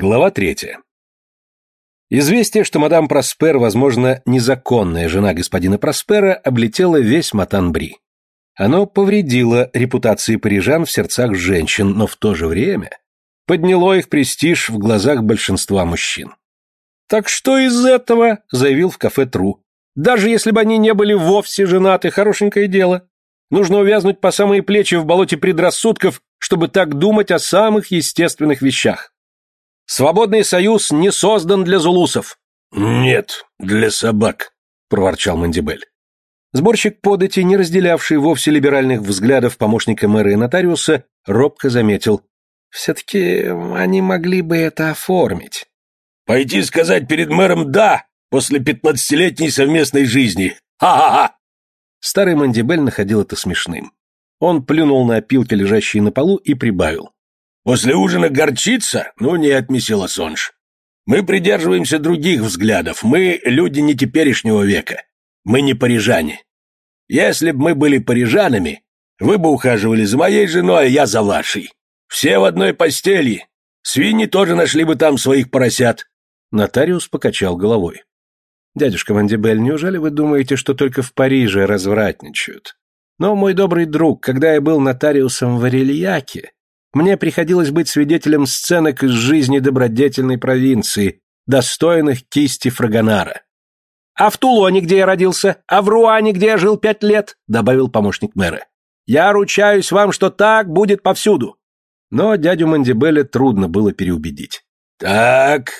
Глава третья. Известие, что мадам Проспер, возможно, незаконная жена господина Проспера, облетело весь Матанбри. Оно повредило репутации парижан в сердцах женщин, но в то же время подняло их престиж в глазах большинства мужчин. «Так что из этого?» – заявил в кафе Тру. «Даже если бы они не были вовсе женаты, хорошенькое дело. Нужно увязнуть по самые плечи в болоте предрассудков, чтобы так думать о самых естественных вещах. Свободный союз не создан для зулусов. Нет, для собак, проворчал Мандибель. Сборщик подати, не разделявший вовсе либеральных взглядов помощника мэра и нотариуса, робко заметил. Все-таки они могли бы это оформить. Пойти сказать перед мэром «да» после пятнадцатилетней совместной жизни. Ха-ха-ха! Старый Мандибель находил это смешным. Он плюнул на опилки, лежащие на полу, и прибавил. После ужина горчица? Ну нет, месье Лассонж. Мы придерживаемся других взглядов. Мы люди не теперешнего века. Мы не парижане. Если бы мы были парижанами, вы бы ухаживали за моей женой, а я за вашей. Все в одной постели. Свиньи тоже нашли бы там своих поросят. Нотариус покачал головой. «Дядюшка Мандибель, неужели вы думаете, что только в Париже развратничают? Но, мой добрый друг, когда я был нотариусом в Арельяке, мне приходилось быть свидетелем сценок из жизни добродетельной провинции, достойных кисти Фрагонара. «А в Тулоне, где я родился? А в Руане, где я жил пять лет?» — добавил помощник мэра. «Я ручаюсь вам, что так будет повсюду». Но дядю Мандибеля трудно было переубедить. «Так,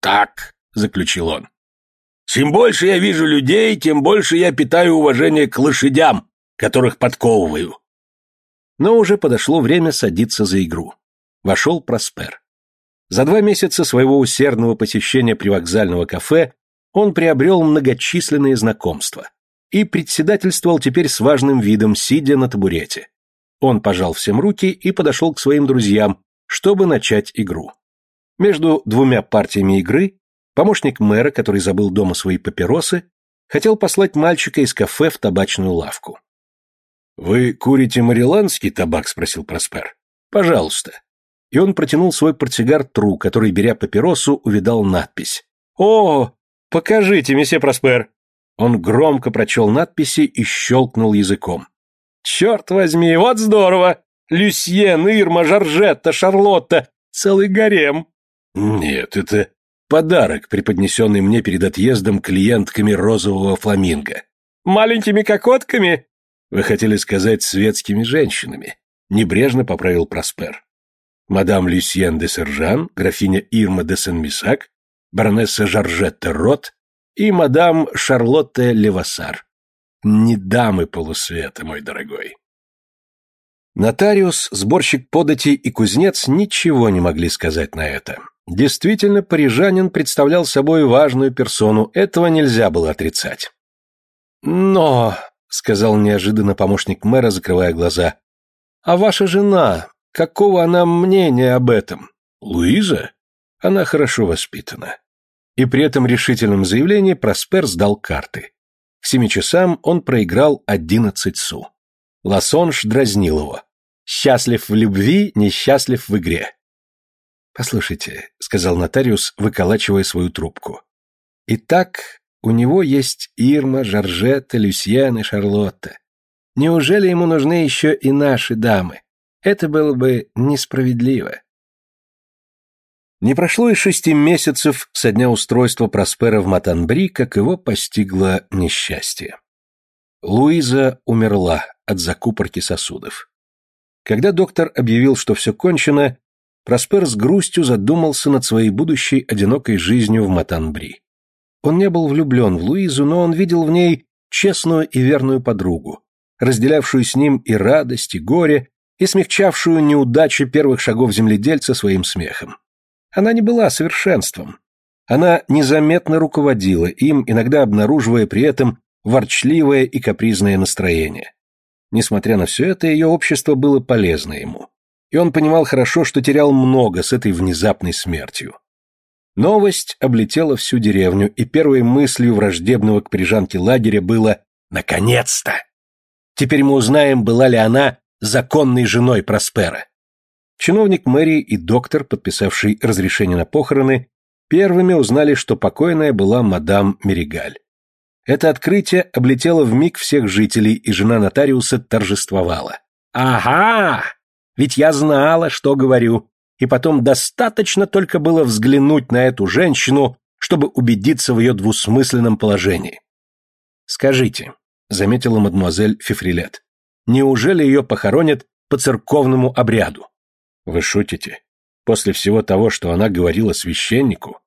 так», — заключил он. «Чем больше я вижу людей, тем больше я питаю уважение к лошадям, которых подковываю. Но уже подошло время садиться за игру. Вошел Проспер. За два месяца своего усердного посещения привокзального кафе он приобрел многочисленные знакомства и председательствовал теперь с важным видом, сидя на табурете. Он пожал всем руки и подошел к своим друзьям, чтобы начать игру. Между двумя партиями игры помощник мэра, который забыл дома свои папиросы, хотел послать мальчика из кафе в табачную лавку. «Вы курите мариландский табак?» — спросил Проспер. «Пожалуйста». И он протянул свой портсигар Тру, который, беря папиросу, увидал надпись. «О, покажите, месье Проспер!» Он громко прочел надписи и щелкнул языком. «Черт возьми, вот здорово! Люсьен, Ирма, Жоржетта, Шарлотта, целый гарем!» «Нет, это подарок, преподнесенный мне перед отъездом клиентками розового фламинго». «Маленькими кокотками?» Вы хотели сказать светскими женщинами, небрежно поправил Проспер. Мадам Люсьен де Сержан, графиня Ирма де Сен-Мисак, баронесса Жоржетта Рот и мадам Шарлотта Левасар. Не дамы полусвета, мой дорогой. Нотариус, сборщик податей и кузнец ничего не могли сказать на это. Действительно, парижанин представлял собой важную персону, этого нельзя было отрицать. Но, сказал неожиданно помощник мэра, закрывая глаза. А ваша жена, какого она мнения об этом? Луиза? Она хорошо воспитана. И при этом решительном заявлении Проспер сдал карты. К семи часам он проиграл одиннадцать су. Лассонж дразнил его. «Счастлив в любви, несчастлив в игре». «Послушайте», — сказал нотариус, выколачивая свою трубку. «Итак, у него есть Ирма, Жоржетта, Люсьен и Шарлотта. Неужели ему нужны еще и наши дамы? Это было бы несправедливо. Не прошло и шести месяцев со дня устройства Проспера в Матанбри, как его постигло несчастье. Луиза умерла от закупорки сосудов. Когда доктор объявил, что все кончено, Проспер с грустью задумался над своей будущей одинокой жизнью в Матанбри. Он не был влюблен в Луизу, но он видел в ней честную и верную подругу, разделявшую с ним и радость, и горе, и смягчавшую неудачи первых шагов земледельца своим смехом. Она не была совершенством. Она незаметно руководила им, иногда обнаруживая при этом ворчливое и капризное настроение. Несмотря на все это, ее общество было полезно ему. И он понимал хорошо, что терял много с этой внезапной смертью. Новость облетела всю деревню, и первой мыслью враждебного к прижанке лагеря было «Наконец-то!». Теперь мы узнаем, была ли она законной женой Проспера. Чиновник мэрии и доктор, подписавший разрешение на похороны, первыми узнали, что покойная была мадам Меригаль. Это открытие облетело в миг всех жителей, и жена нотариуса торжествовала. «Ага! Ведь я знала, что говорю, и потом достаточно только было взглянуть на эту женщину, чтобы убедиться в ее двусмысленном положении. «Скажите», — заметила мадемуазель Фифрилет, «неужели ее похоронят по церковному обряду?» «Вы шутите? После всего того, что она говорила священнику?»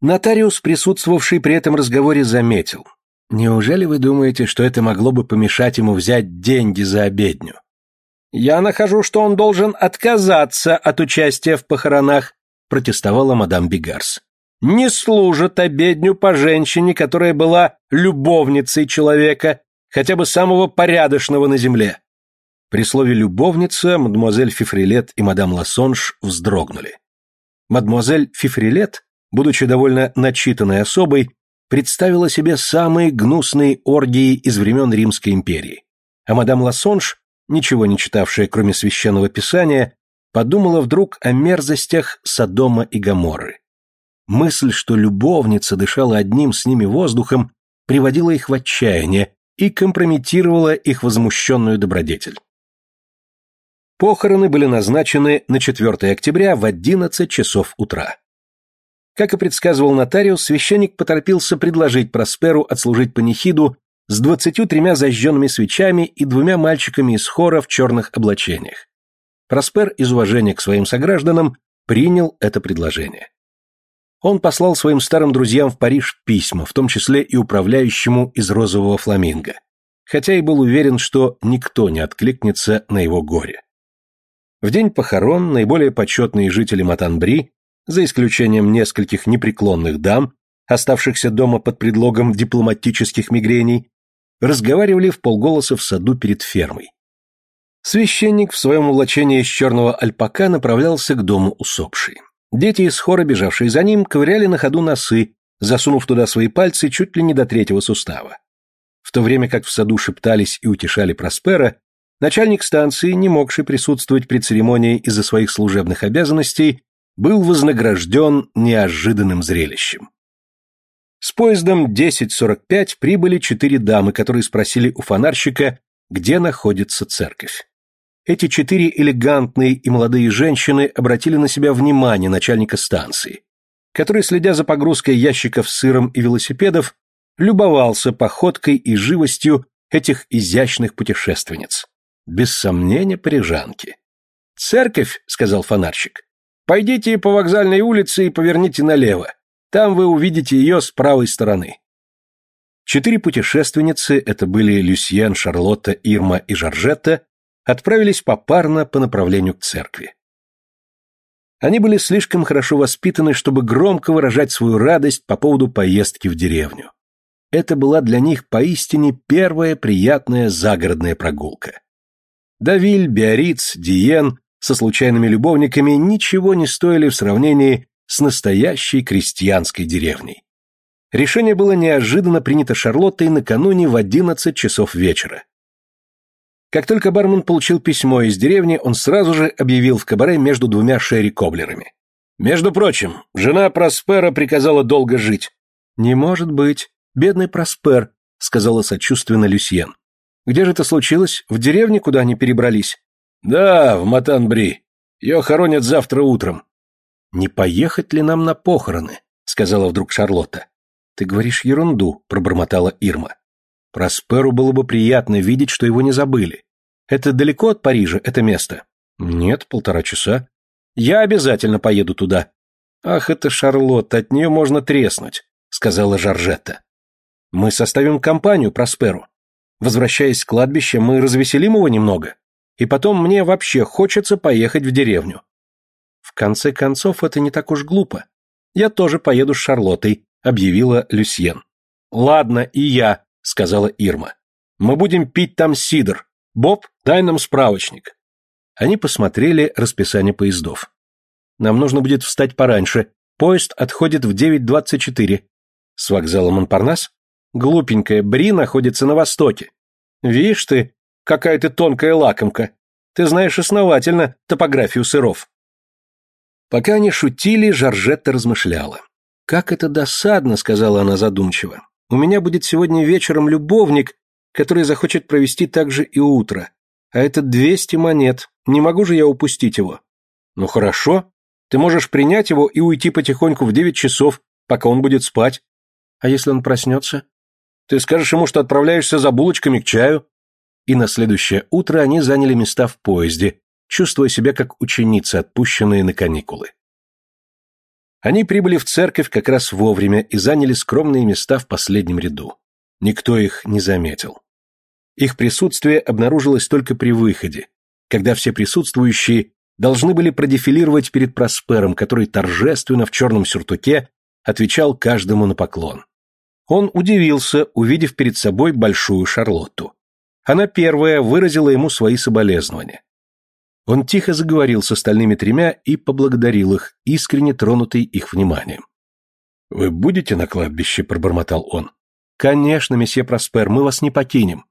Нотариус, присутствовавший при этом разговоре, заметил. «Неужели вы думаете, что это могло бы помешать ему взять деньги за обедню?» «Я нахожу, что он должен отказаться от участия в похоронах», протестовала мадам Бигарс. «Не служит обедню по женщине, которая была любовницей человека, хотя бы самого порядочного на земле». При слове «любовница» мадемуазель Фифрилет и мадам Лассонж вздрогнули. Мадемуазель Фифрилет будучи довольно начитанной особой, представила себе самые гнусные оргии из времен Римской империи. А мадам Лассонж, ничего не читавшая, кроме священного писания, подумала вдруг о мерзостях Содома и Гоморры. Мысль, что любовница дышала одним с ними воздухом, приводила их в отчаяние и компрометировала их возмущенную добродетель. Похороны были назначены на 4 октября в 11 часов утра. Как и предсказывал нотариус, священник поторопился предложить Просперу отслужить панихиду с двадцатью тремя зажженными свечами и двумя мальчиками из хора в черных облачениях. Проспер из уважения к своим согражданам принял это предложение. Он послал своим старым друзьям в Париж письма, в том числе и управляющему из розового фламинго, хотя и был уверен, что никто не откликнется на его горе. В день похорон наиболее почетные жители Матанбри за исключением нескольких непреклонных дам, оставшихся дома под предлогом дипломатических мигрений, разговаривали в полголоса в саду перед фермой. Священник в своем улачении из черного альпака направлялся к дому усопшей. Дети из хора, бежавшие за ним, ковыряли на ходу носы, засунув туда свои пальцы чуть ли не до третьего сустава. В то время как в саду шептались и утешали Проспера, начальник станции, не могший присутствовать при церемонии из-за своих служебных обязанностей, был вознагражден неожиданным зрелищем. С поездом 10.45 прибыли четыре дамы, которые спросили у фонарщика, где находится церковь. Эти четыре элегантные и молодые женщины обратили на себя внимание начальника станции, который, следя за погрузкой ящиков с сыром и велосипедов, любовался походкой и живостью этих изящных путешественниц. Без сомнения, парижанки. «Церковь», — сказал фонарщик, Пойдите по вокзальной улице и поверните налево. Там вы увидите ее с правой стороны. Четыре путешественницы, это были Люсьен, Шарлотта, Ирма и Жоржетта, отправились попарно по направлению к церкви. Они были слишком хорошо воспитаны, чтобы громко выражать свою радость по поводу поездки в деревню. Это была для них поистине первая приятная загородная прогулка. Давиль, Биориц, Диен со случайными любовниками ничего не стоили в сравнении с настоящей крестьянской деревней. Решение было неожиданно принято Шарлоттой накануне в 11 часов вечера. Как только бармен получил письмо из деревни, он сразу же объявил в кабаре между двумя шерри-коблерами. «Между прочим, жена Проспера приказала долго жить». «Не может быть. Бедный Проспер», — сказала сочувственно Люсьен. «Где же это случилось? В деревне, куда они перебрались?» «Да, в Матанбри. Ее хоронят завтра утром». «Не поехать ли нам на похороны?» — сказала вдруг Шарлотта. «Ты говоришь ерунду», — пробормотала Ирма. «Просперу было бы приятно видеть, что его не забыли. Это далеко от Парижа, это место?» «Нет, полтора часа». «Я обязательно поеду туда». «Ах, это Шарлотта, от нее можно треснуть», — сказала Жоржетта. «Мы составим компанию Просперу. Возвращаясь с кладбища, мы развеселим его немного. И потом мне вообще хочется поехать в деревню. В конце концов, это не так уж глупо. Я тоже поеду с Шарлоттой, объявила Люсьен. Ладно, и я, сказала Ирма. Мы будем пить там сидр. Боб, дай нам справочник. Они посмотрели расписание поездов. Нам нужно будет встать пораньше. Поезд отходит в 9.24. С вокзала Монпарнас? Глупенькая, Бри находится на востоке. Видишь ты, Какая ты тонкая лакомка. Ты знаешь основательно топографию сыров. Пока они шутили, Жоржетта размышляла. «Как это досадно», — сказала она задумчиво. «У меня будет сегодня вечером любовник, который захочет провести также и утро. А это двести монет. Не могу же я упустить его». «Ну хорошо. Ты можешь принять его и уйти потихоньку в девять часов, пока он будет спать. А если он проснется?» «Ты скажешь ему, что отправляешься за булочками к чаю». И на следующее утро они заняли места в поезде, чувствуя себя как ученицы, отпущенные на каникулы. Они прибыли в церковь как раз вовремя и заняли скромные места в последнем ряду. Никто их не заметил. Их присутствие обнаружилось только при выходе, когда все присутствующие должны были продефилировать перед Проспером, который торжественно в черном сюртуке отвечал каждому на поклон. Он удивился, увидев перед собой большую Шарлотту. Она первая выразила ему свои соболезнования. Он тихо заговорил с остальными тремя и поблагодарил их, искренне тронутый их вниманием. «Вы будете на кладбище?» – пробормотал он. «Конечно, месье Проспер, мы вас не покинем».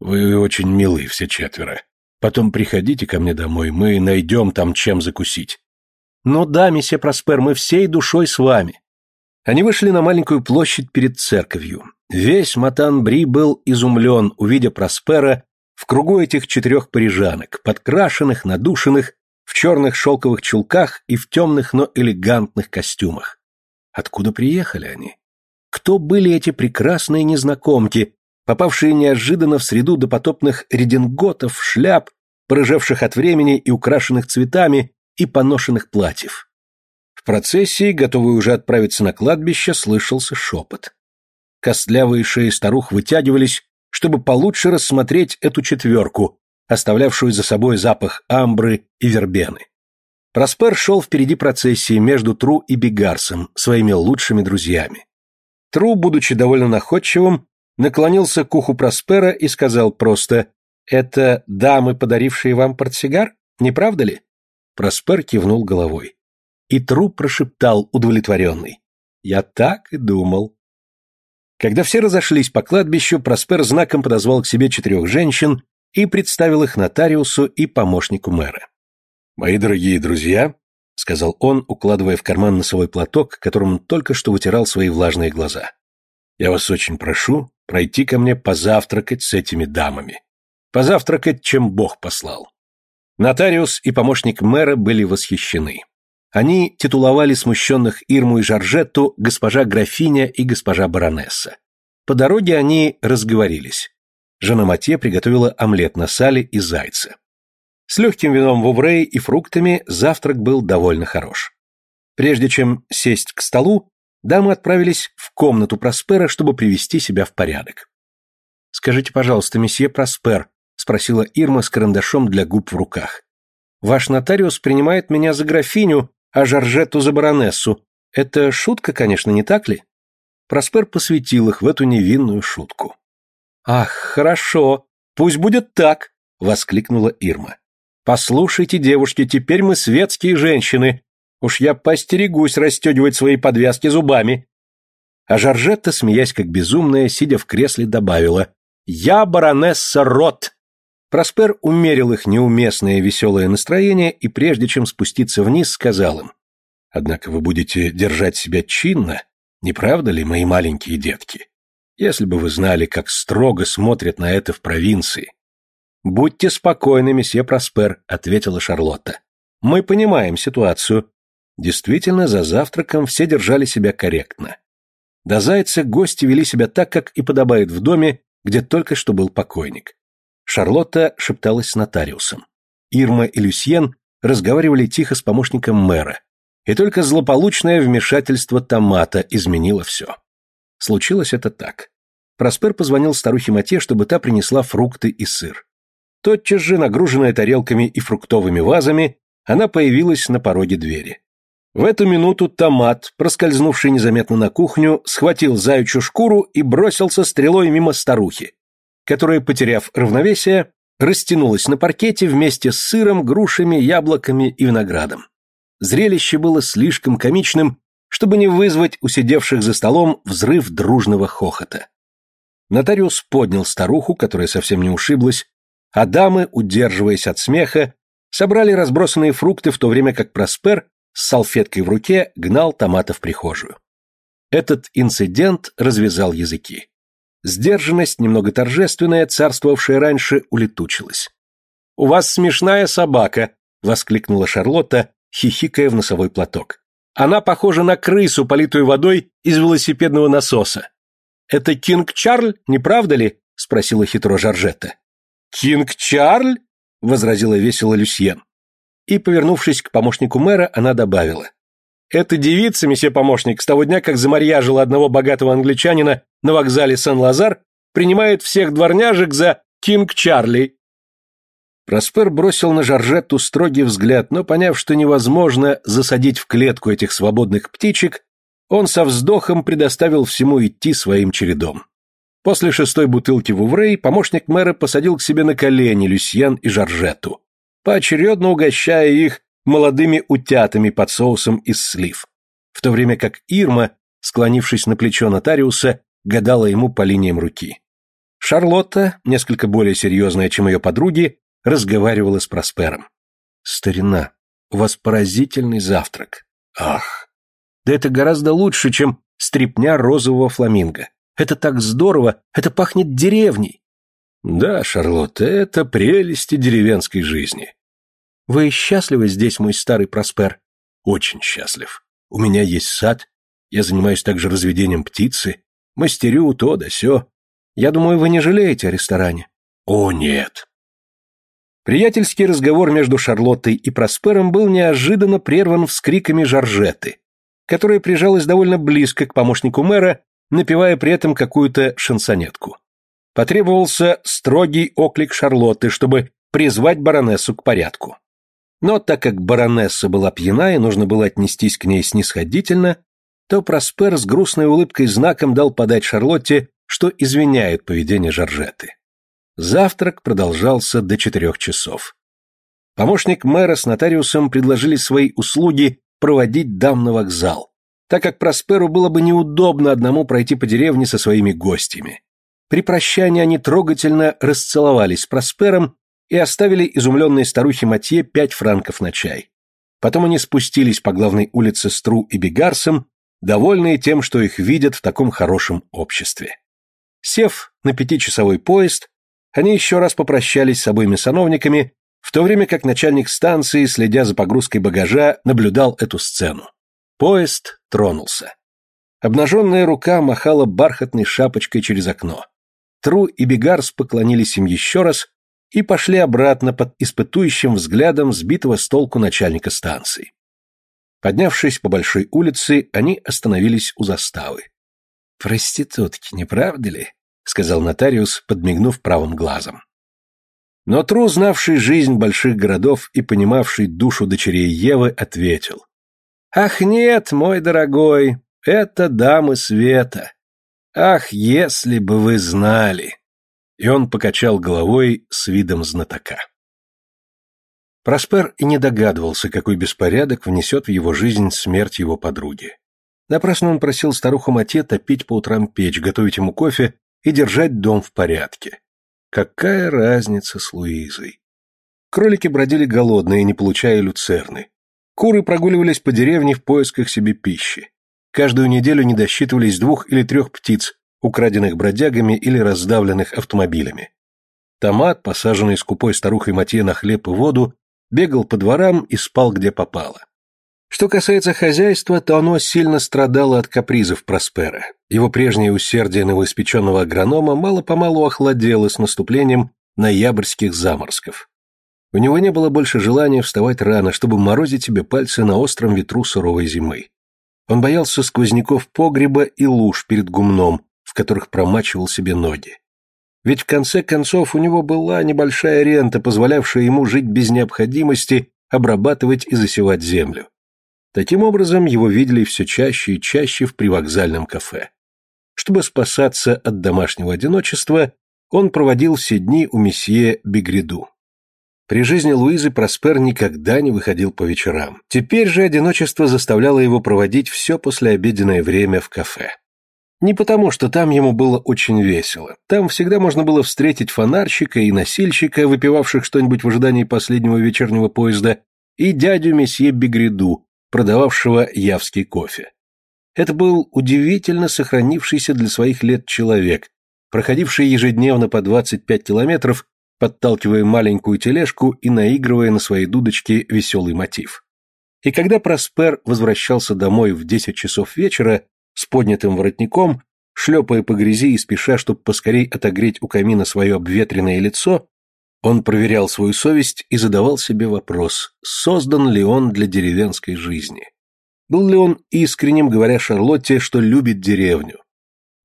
«Вы очень милы, все четверо. Потом приходите ко мне домой, мы найдем там чем закусить». «Ну да, месье Проспер, мы всей душой с вами». Они вышли на маленькую площадь перед церковью. Весь Матан-Бри был изумлен, увидя Проспера в кругу этих четырех парижанок, подкрашенных, надушенных, в черных шелковых чулках и в темных, но элегантных костюмах. Откуда приехали они? Кто были эти прекрасные незнакомки, попавшие неожиданно в среду допотопных рединготов, шляп, порыжевших от времени и украшенных цветами, и поношенных платьев? В процессии, готовые уже отправиться на кладбище, слышался шепот. Костлявые шеи старух вытягивались, чтобы получше рассмотреть эту четверку, оставлявшую за собой запах амбры и вербены. Проспер шел впереди процессии между Тру и Бегарсом, своими лучшими друзьями. Тру, будучи довольно находчивым, наклонился к уху Проспера и сказал просто «Это дамы, подарившие вам портсигар, не правда ли?» Проспер кивнул головой. И Тру прошептал удовлетворенный «Я так и думал». Когда все разошлись по кладбищу, Проспер знаком подозвал к себе четырех женщин и представил их нотариусу и помощнику мэра. «Мои дорогие друзья», — сказал он, укладывая в карман носовой платок, которым он только что вытирал свои влажные глаза, — «я вас очень прошу пройти ко мне позавтракать с этими дамами. Позавтракать, чем Бог послал». Нотариус и помощник мэра были восхищены. Они титуловали смущенных Ирму и Жоржетту госпожа графиня и госпожа баронесса. По дороге они разговорились. Жена Матье приготовила омлет на сале и зайца. С легким вином в Уврее и фруктами завтрак был довольно хорош. Прежде чем сесть к столу, дамы отправились в комнату Проспера, чтобы привести себя в порядок. «Скажите, пожалуйста, месье Проспер», — спросила Ирма с карандашом для губ в руках. «Ваш нотариус принимает меня за графиню, а Жоржетту за баронессу. Это шутка, конечно, не так ли? Проспер посвятил их в эту невинную шутку. «Ах, хорошо, пусть будет так!» — воскликнула Ирма. «Послушайте, девушки, теперь мы светские женщины. Уж я постерегусь расстегивать свои подвязки зубами». А Жоржетта, смеясь как безумная, сидя в кресле, добавила «Я баронесса Рот!» Проспер умерил их неуместное веселое настроение и прежде чем спуститься вниз, сказал им, «Однако вы будете держать себя чинно, не правда ли, мои маленькие детки? Если бы вы знали, как строго смотрят на это в провинции». «Будьте спокойны, месье Проспер», — ответила Шарлотта. «Мы понимаем ситуацию». Действительно, за завтраком все держали себя корректно. До зайца гости вели себя так, как и подобает в доме, где только что был покойник. Шарлотта шепталась с нотариусом. Ирма и Люсьен разговаривали тихо с помощником мэра, и только злополучное вмешательство томата изменило все. Случилось это так. Проспер позвонил старухе Мате, чтобы та принесла фрукты и сыр. Тотчас же, нагруженная тарелками и фруктовыми вазами, она появилась на пороге двери. В эту минуту томат, проскользнувший незаметно на кухню, схватил заячью шкуру и бросился стрелой мимо старухи, которая, потеряв равновесие, растянулась на паркете вместе с сыром, грушами, яблоками и виноградом. Зрелище было слишком комичным, чтобы не вызвать у сидевших за столом взрыв дружного хохота. Нотариус поднял старуху, которая совсем не ушиблась, а дамы, удерживаясь от смеха, собрали разбросанные фрукты, в то время как Проспер с салфеткой в руке гнал томата в прихожую. Этот инцидент развязал языки. Сдержанность, немного торжественная, царствовавшая раньше, улетучилась. «У вас смешная собака!» — воскликнула Шарлотта, хихикая в носовой платок. «Она похожа на крысу, политую водой из велосипедного насоса». «Это Кинг Чарль, не правда ли?» — спросила хитро Жоржетта. «Кинг Чарль?» — возразила весело Люсьен. И, повернувшись к помощнику мэра, она добавила. «Эта девица, месье помощник, с того дня, как замарьяжила одного богатого англичанина на вокзале Сен-Лазар, принимает всех дворняжек за Кинг Чарли». Проспер бросил на Жоржетту строгий взгляд, но, поняв, что невозможно засадить в клетку этих свободных птичек, он со вздохом предоставил всему идти своим чередом. После шестой бутылки в Уврей помощник мэра посадил к себе на колени Люсьен и Жоржетту, поочередно угощая их молодыми утятами под соусом из слив, в то время как Ирма, склонившись на плечо нотариуса, гадала ему по линиям руки. Шарлотта, несколько более серьезная, чем ее подруги, разговаривала с Проспером. «Старина, у вас поразительный завтрак. Ах, да это гораздо лучше, чем стрипня розового фламинго. Это так здорово, это пахнет деревней. Да, Шарлотта, это прелести деревенской жизни. Вы счастливы здесь, мой старый Проспер? Очень счастлив. У меня есть сад, я занимаюсь также разведением птицы, мастерю то да сё. Я думаю, вы не жалеете о ресторане. О, нет. Приятельский разговор между Шарлоттой и Проспером был неожиданно прерван вскриками Жоржеты, которая прижалась довольно близко к помощнику мэра напевая при этом какую-то шансонетку. Потребовался строгий оклик Шарлотты, чтобы призвать баронессу к порядку. Но так как баронесса была пьяна и нужно было отнестись к ней снисходительно, то Проспер с грустной улыбкой знаком дал подать Шарлотте, что извиняет поведение Жоржеты. Завтрак продолжался до четырех часов. Помощник мэра с нотариусом предложили свои услуги проводить дам на вокзал, так как Просперу было бы неудобно одному пройти по деревне со своими гостями. При прощании они трогательно расцеловались с Проспером и оставили изумленной старухе Матье пять франков на чай. Потом они спустились по главной улице Стру и Бегарсом, довольные тем, что их видят в таком хорошем обществе. Сев на пятичасовой поезд, они еще раз попрощались с обоими сановниками, в то время как начальник станции, следя за погрузкой багажа, наблюдал эту сцену. Поезд тронулся. Обнаженная рука махала бархатной шапочкой через окно. Тру и Бегарс поклонились им еще раз и пошли обратно под испытующим взглядом сбитого с толку начальника станции. Поднявшись по большой улице, они остановились у заставы. «Проститутки, не правда ли?» — сказал нотариус, подмигнув правым глазом. Но Тру, знавший жизнь больших городов и понимавший душу дочерей Евы, ответил. Ах нет, мой дорогой, это дамы света. Ах, если бы вы знали. И он покачал головой с видом знатока. Проспер и не догадывался, какой беспорядок внесет в его жизнь смерть его подруги. Напрасно он просил старуху Мате топить по утрам печь, готовить ему кофе и держать дом в порядке. Какая разница с Луизой? Кролики бродили голодные, не получая люцерны. Куры прогуливались по деревне в поисках себе пищи. Каждую неделю не досчитывались двух или трех птиц, украденных бродягами или раздавленных автомобилями. Томат, посаженный скупой старухой Матье на хлеб и воду, бегал по дворам и спал где попало. Что касается хозяйства, то оно сильно страдало от капризов Проспера. Его прежнее усердие новоиспеченного агронома мало-помалу охладело с наступлением ноябрьских заморозков. У него не было больше желания вставать рано, чтобы морозить себе пальцы на остром ветру суровой зимы. Он боялся сквозняков погреба и луж перед гумном, в которых промачивал себе ноги. Ведь в конце концов у него была небольшая рента, позволявшая ему жить без необходимости обрабатывать и засевать землю. Таким образом, его видели все чаще и чаще в привокзальном кафе. Чтобы спасаться от домашнего одиночества, он проводил все дни у месье Бегреду. При жизни Луизы Проспер никогда не выходил по вечерам. Теперь же одиночество заставляло его проводить все послеобеденное время в кафе. Не потому, что там ему было очень весело. Там всегда можно было встретить фонарщика и носильщика, выпивавших что-нибудь в ожидании последнего вечернего поезда, и дядю месье Бегреду, продававшего явский кофе. Это был удивительно сохранившийся для своих лет человек, проходивший ежедневно по 25 километров, подталкивая маленькую тележку и наигрывая на своей дудочке веселый мотив. И когда Проспер возвращался домой в 10 часов вечера, с поднятым воротником, шлепая по грязи и спеша, чтобы поскорей отогреть у камина свое обветренное лицо, он проверял свою совесть и задавал себе вопрос, создан ли он для деревенской жизни. Был ли он искренним, говоря Шарлотте, что любит деревню?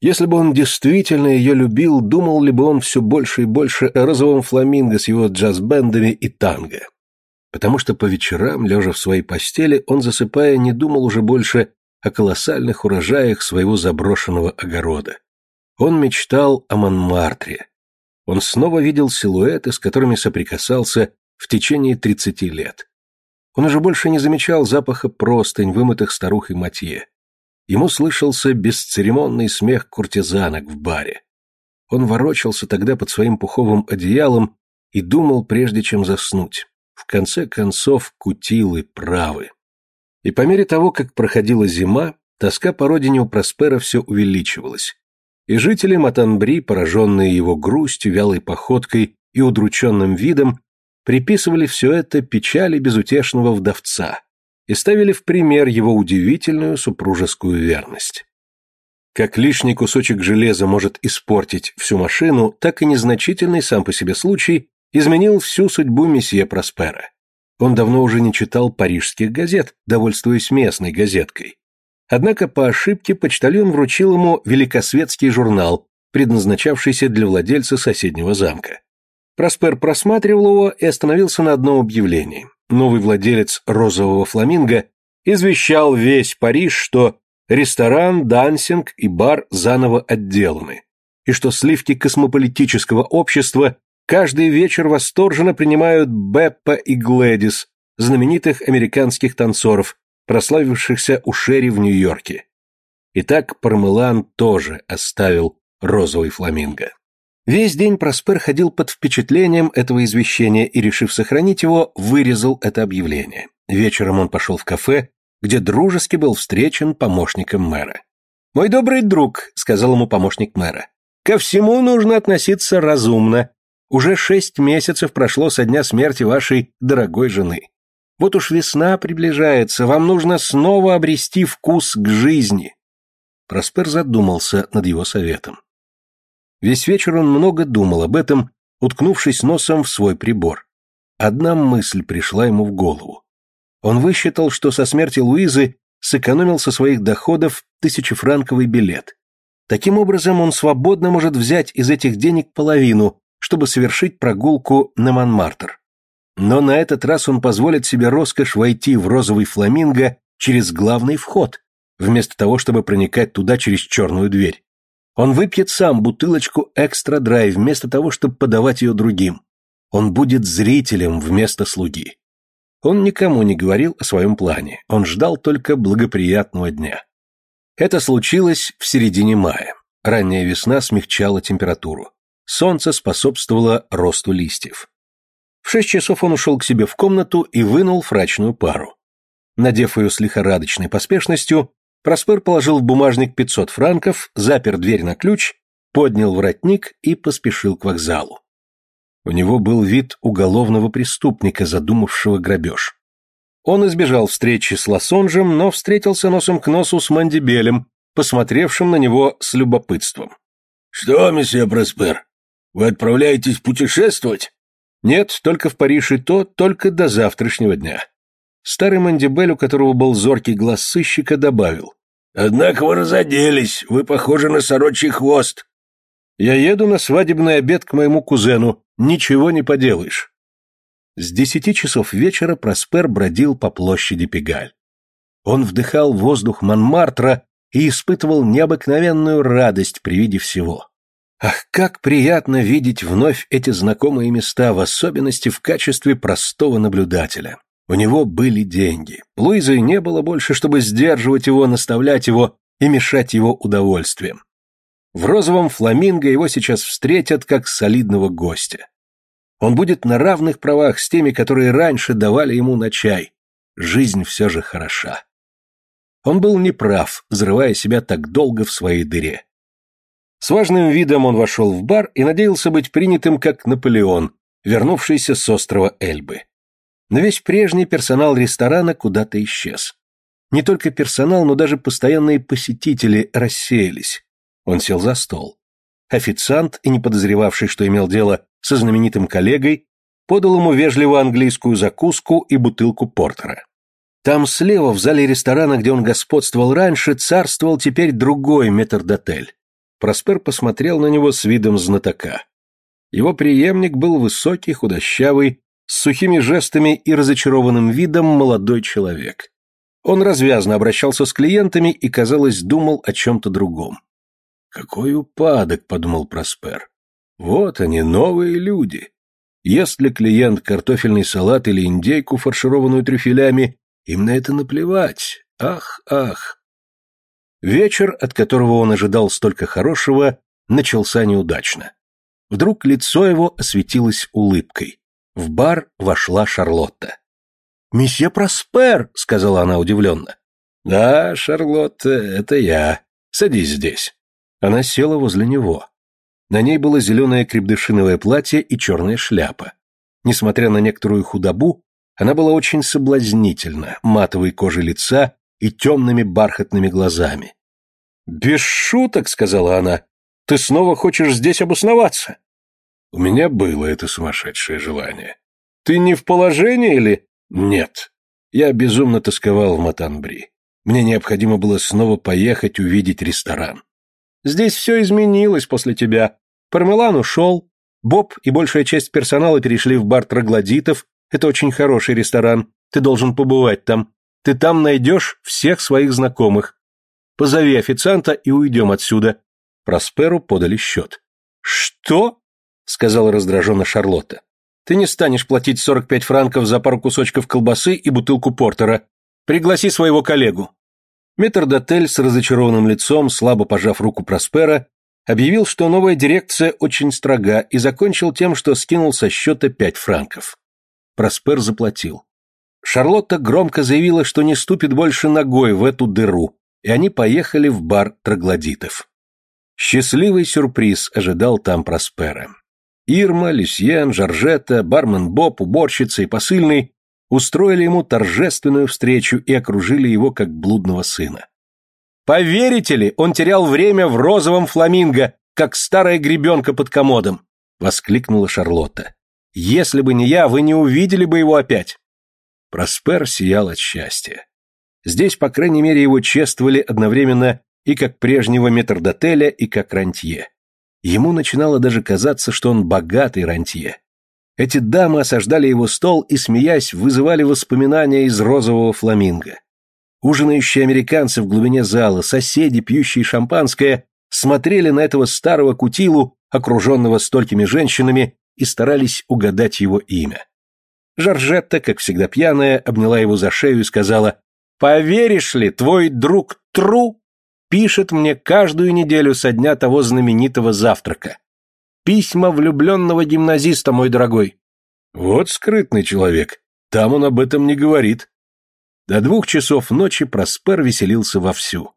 Если бы он действительно ее любил, думал ли бы он все больше и больше о розовом фламинго с его джаз-бендами и танго? Потому что по вечерам, лежа в своей постели, он, засыпая, не думал уже больше о колоссальных урожаях своего заброшенного огорода. Он мечтал о Монмартре. Он снова видел силуэты, с которыми соприкасался в течение тридцати лет. Он уже больше не замечал запаха простынь, вымытых старухой Матье. Ему слышался бесцеремонный смех куртизанок в баре. Он ворочался тогда под своим пуховым одеялом и думал, прежде чем заснуть. В конце концов, кутилы правы. И по мере того, как проходила зима, тоска по родине у Проспера все увеличивалась. И жители Матанбри, пораженные его грустью, вялой походкой и удрученным видом, приписывали все это печали безутешного вдовца и ставили в пример его удивительную супружескую верность. Как лишний кусочек железа может испортить всю машину, так и незначительный сам по себе случай изменил всю судьбу месье Проспера. Он давно уже не читал парижских газет, довольствуясь местной газеткой. Однако по ошибке почтальон вручил ему великосветский журнал, предназначавшийся для владельца соседнего замка. Проспер просматривал его и остановился на одном объявлении. Новый владелец розового фламинго извещал весь Париж, что ресторан, дансинг и бар заново отделаны, и что сливки космополитического общества каждый вечер восторженно принимают Беппа и Глэдис, знаменитых американских танцоров, прославившихся у Шерри в Нью-Йорке. Итак, Пармелан тоже оставил розовый фламинго. Весь день Проспер ходил под впечатлением этого извещения и, решив сохранить его, вырезал это объявление. Вечером он пошел в кафе, где дружески был встречен помощником мэра. «Мой добрый друг», — сказал ему помощник мэра, — «ко всему нужно относиться разумно, уже шесть месяцев прошло со дня смерти вашей дорогой жены. Вот уж весна приближается, вам нужно снова обрести вкус к жизни. Проспер задумался над его советом. Весь вечер он много думал об этом, уткнувшись носом в свой прибор. Одна мысль пришла ему в голову. Он высчитал, что со смерти Луизы сэкономил со своих доходов тысячефранковый билет. Таким образом, он свободно может взять из этих денег половину чтобы совершить прогулку на Монмартр. Но на этот раз он позволит себе роскошь войти в розовый фламинго через главный вход, вместо того, чтобы проникать туда через черную дверь. Он выпьет сам бутылочку экстра-драй вместо того, чтобы подавать ее другим. Он будет зрителем вместо слуги. Он никому не говорил о своем плане, он ждал только благоприятного дня. Это случилось в середине мая. Ранняя весна смягчала температуру. Солнце способствовало росту листьев. В шесть часов он ушел к себе в комнату и вынул фрачную пару. Надев ее с лихорадочной поспешностью, Проспер положил в бумажник 500 франков, запер дверь на ключ, поднял воротник и поспешил к вокзалу. У него был вид уголовного преступника, задумавшего грабеж. Он избежал встречи с Лассонжем, но встретился носом к носу с Мандибелем, посмотревшим на него с любопытством. «Что, месье Проспер, вы отправляетесь путешествовать? Нет, только в Париж и то, только до завтрашнего дня. Старый Мандибель, у которого был зоркий глаз сыщика, добавил. Однако вы разоделись, вы похожи на сорочий хвост. Я еду на свадебный обед к моему кузену, ничего не поделаешь. С десяти часов вечера Проспер бродил по площади Пегаль. Он вдыхал воздух Монмартра и испытывал необыкновенную радость при виде всего. Ах, как приятно видеть вновь эти знакомые места, в особенности в качестве простого наблюдателя. У него были деньги. Луизы не было больше, чтобы сдерживать его, наставлять его и мешать его удовольствием. В розовом фламинго его сейчас встретят как солидного гостя. Он будет на равных правах с теми, которые раньше давали ему на чай. Жизнь все же хороша. Он был неправ, взрывая себя так долго в своей дыре. С важным видом он вошел в бар и надеялся быть принятым как Наполеон, вернувшийся с острова Эльбы. Но весь прежний персонал ресторана куда-то исчез. Не только персонал, но даже постоянные посетители рассеялись. Он сел за стол. Официант, и не подозревавший, что имел дело со знаменитым коллегой, подал ему вежливо английскую закуску и бутылку портера. Там слева, в зале ресторана, где он господствовал раньше, царствовал теперь другой метрдотель. Проспер посмотрел на него с видом знатока. Его преемник был высокий, худощавый, с сухими жестами и разочарованным видом молодой человек. Он развязно обращался с клиентами и, казалось, думал о чем-то другом. «Какой упадок», — подумал Проспер. «Вот они, новые люди. Ест ли клиент картофельный салат или индейку, фаршированную трюфелями, им на это наплевать. Ах, ах. Вечер, от которого он ожидал столько хорошего, начался неудачно. Вдруг лицо его осветилось улыбкой. В бар вошла Шарлотта. «Месье Проспер!» — сказала она удивленно. «Да, Шарлотта, это я. Садись здесь». Она села возле него. На ней было зеленое крепдышиновое платье и черная шляпа. Несмотря на некоторую худобу, она была очень соблазнительна, матовой кожей лица и темными бархатными глазами. «Без шуток», — сказала она, — «ты снова хочешь здесь обосноваться?» «У меня было это сумасшедшее желание. Ты не в положении или...» «Нет. Я безумно тосковал в Матанбри. Мне необходимо было снова поехать увидеть ресторан. Здесь все изменилось после тебя. Пармелан ушел, Боб и большая часть персонала перешли в бар троглодитов, это очень хороший ресторан. Ты должен побывать там. Ты там найдешь всех своих знакомых. Позови официанта и уйдем отсюда. Просперу подали счет. Что? сказала раздраженно Шарлотта. Ты не станешь платить 45 франков за пару кусочков колбасы и бутылку портера. Пригласи своего коллегу. Метрдотель с разочарованным лицом, слабо пожав руку Проспера, объявил, что новая дирекция очень строга и закончил тем, что скинул со счета 5 франков. Проспер заплатил. Шарлотта громко заявила, что не ступит больше ногой в эту дыру, и они поехали в бар троглодитов. Счастливый сюрприз ожидал там Проспера. Ирма, Люсьен, Жоржетта, бармен Боб, уборщица и посыльный устроили ему торжественную встречу и окружили его как блудного сына. «Поверите ли, он терял время в розовом фламинго, как старая гребенка под комодом!» — воскликнула Шарлотта. Если бы не я, вы не увидели бы его опять. Проспер сиял от счастья. Здесь, по крайней мере, его чествовали одновременно и как прежнего метрдотеля, и как рантье. Ему начинало даже казаться, что он богатый рантье. Эти дамы осаждали его стол и, смеясь, вызывали воспоминания из розового фламинго. Ужинающие американцы в глубине зала, соседи, пьющие шампанское, смотрели на этого старого кутилу, окруженного столькими женщинами, и старались угадать его имя. Жоржетта, как всегда пьяная, обняла его за шею и сказала, «Поверишь ли, твой друг Тру пишет мне каждую неделю со дня того знаменитого завтрака. Письма влюбленного гимназиста, мой дорогой». «Вот скрытный человек, там он об этом не говорит». До двух часов ночи Проспер веселился вовсю.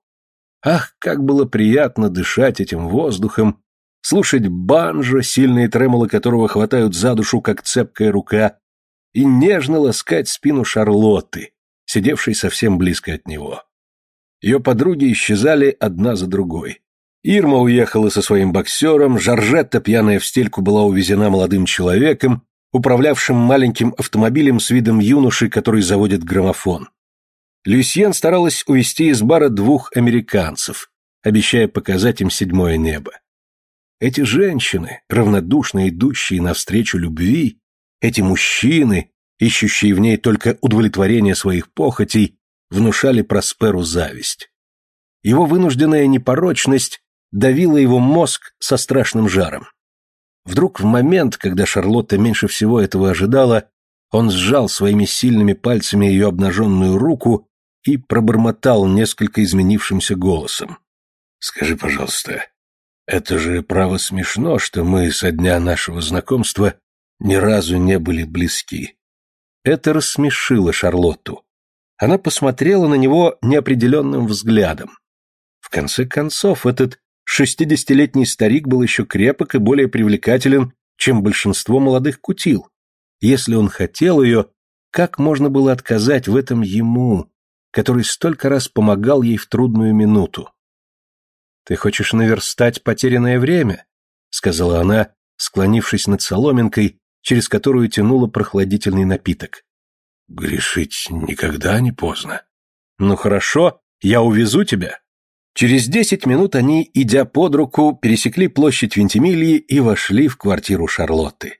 Ах, как было приятно дышать этим воздухом слушать банджо, сильные тремолы которого хватают за душу, как цепкая рука, и нежно ласкать спину Шарлотты, сидевшей совсем близко от него. Ее подруги исчезали одна за другой. Ирма уехала со своим боксером, Жоржетта, пьяная в стельку, была увезена молодым человеком, управлявшим маленьким автомобилем с видом юноши, который заводит граммофон. Люсьен старалась увести из бара двух американцев, обещая показать им седьмое небо. Эти женщины, равнодушно идущие навстречу любви, эти мужчины, ищущие в ней только удовлетворение своих похотей, внушали Просперу зависть. Его вынужденная непорочность давила его мозг со страшным жаром. Вдруг в момент, когда Шарлотта меньше всего этого ожидала, он сжал своими сильными пальцами ее обнаженную руку и пробормотал несколько изменившимся голосом. «Скажи, пожалуйста, Это же право смешно, что мы со дня нашего знакомства ни разу не были близки. Это рассмешило Шарлотту. Она посмотрела на него неопределенным взглядом. В конце концов, этот шестидесятилетний старик был еще крепок и более привлекателен, чем большинство молодых кутил. Если он хотел ее, как можно было отказать в этом ему, который столько раз помогал ей в трудную минуту? «Ты хочешь наверстать потерянное время?» — сказала она, склонившись над соломинкой, через которую тянула прохладительный напиток. «Грешить никогда не поздно». «Ну хорошо, я увезу тебя». Через десять минут они, идя под руку, пересекли площадь Вентимилии и вошли в квартиру Шарлотты.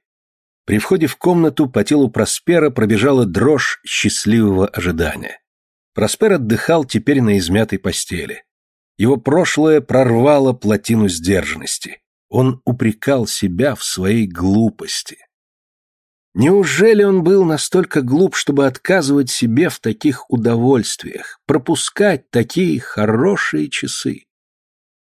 При входе в комнату по телу Проспера пробежала дрожь счастливого ожидания. Проспер отдыхал теперь на измятой постели. Его прошлое прорвало плотину сдержанности. Он упрекал себя в своей глупости. Неужели он был настолько глуп, чтобы отказывать себе в таких удовольствиях, пропускать такие хорошие часы?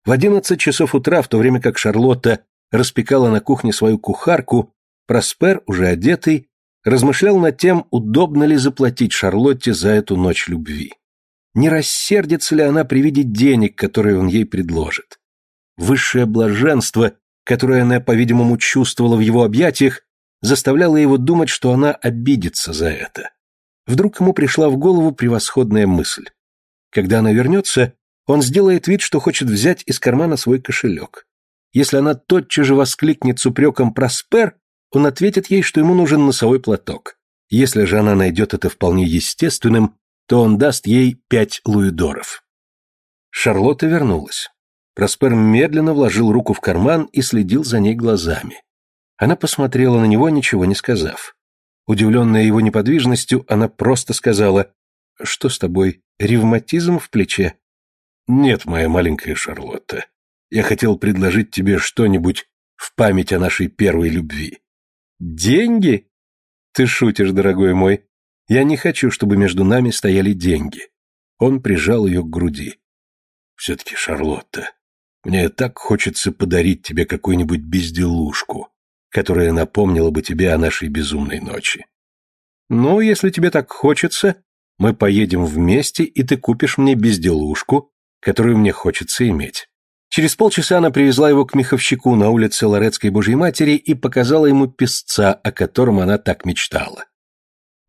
В одиннадцать часов утра, в то время как Шарлотта распекала на кухне свою кухарку, Проспер, уже одетый, размышлял над тем, удобно ли заплатить Шарлотте за эту ночь любви. Не рассердится ли она при виде денег, которые он ей предложит? Высшее блаженство, которое она, по-видимому, чувствовала в его объятиях, заставляло его думать, что она обидится за это. Вдруг ему пришла в голову превосходная мысль. Когда она вернется, он сделает вид, что хочет взять из кармана свой кошелек. Если она тотчас же воскликнет с упреком «Проспер», он ответит ей, что ему нужен носовой платок. Если же она найдет это вполне естественным, то он даст ей пять луидоров. Шарлотта вернулась. Проспер медленно вложил руку в карман и следил за ней глазами. Она посмотрела на него, ничего не сказав. Удивленная его неподвижностью, она просто сказала, «Что с тобой, ревматизм в плече?» «Нет, моя маленькая Шарлотта. Я хотел предложить тебе что-нибудь в память о нашей первой любви». «Деньги?» «Ты шутишь, дорогой мой. Я не хочу, чтобы между нами стояли деньги. Он прижал ее к груди. Все-таки, Шарлотта, мне так хочется подарить тебе какую-нибудь безделушку, которая напомнила бы тебе о нашей безумной ночи. Ну, если тебе так хочется, мы поедем вместе, и ты купишь мне безделушку, которую мне хочется иметь. Через полчаса она привезла его к меховщику на улице Лорецкой Божьей Матери и показала ему песца, о котором она так мечтала.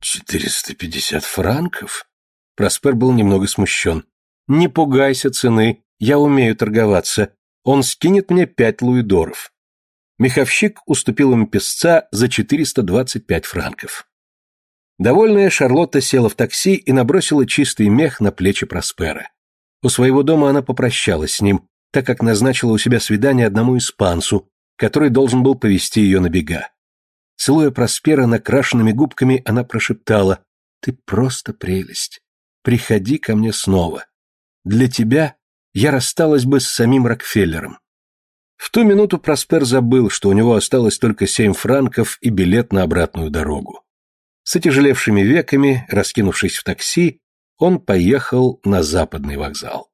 «Четыреста пятьдесят франков?» Проспер был немного смущен. «Не пугайся цены, я умею торговаться. Он скинет мне пять луидоров». Меховщик уступил им песца за четыреста двадцать пять франков. Довольная Шарлотта села в такси и набросила чистый мех на плечи Проспера. У своего дома она попрощалась с ним, так как назначила у себя свидание одному испанцу, который должен был повести ее на бега. Целуя Проспера накрашенными губками, она прошептала «Ты просто прелесть. Приходи ко мне снова. Для тебя я рассталась бы с самим Рокфеллером». В ту минуту Проспер забыл, что у него осталось только семь франков и билет на обратную дорогу. С отяжелевшими веками, раскинувшись в такси, он поехал на западный вокзал.